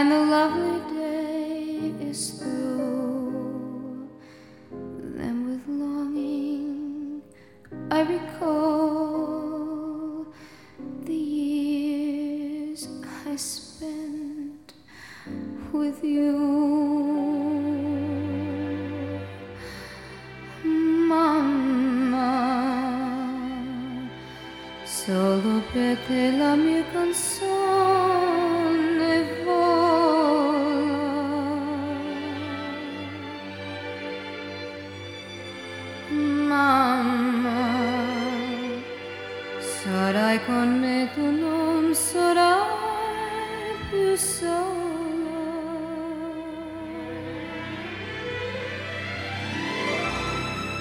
and the lovely day is through. Then with longing I recall the years I spent with you. Mamma, solo per te la mia canzone sarai con me, tu non sarai più sola.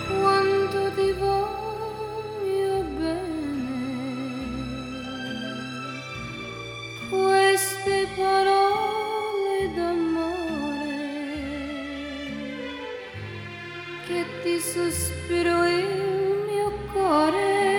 Quanto ti voglio bene, queste parole d'amore che ti sospiro il mio cuore.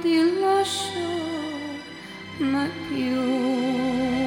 ti lascio mai più.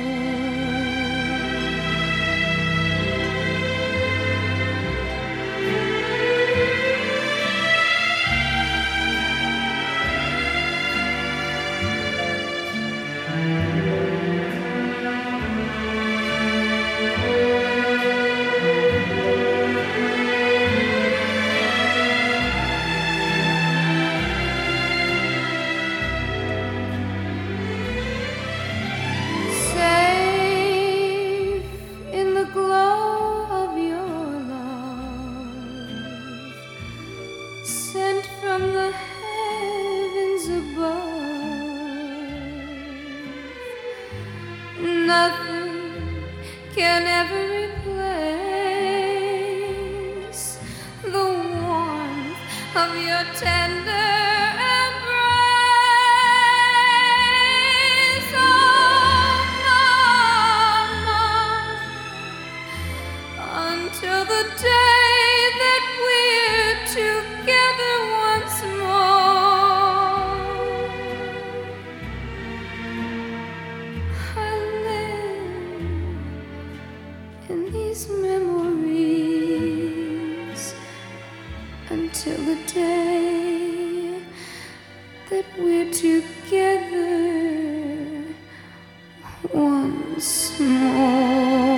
Nothing can ever replace the warmth of your tender embrace. Oh, Mama, until the day until the day that we're together once more.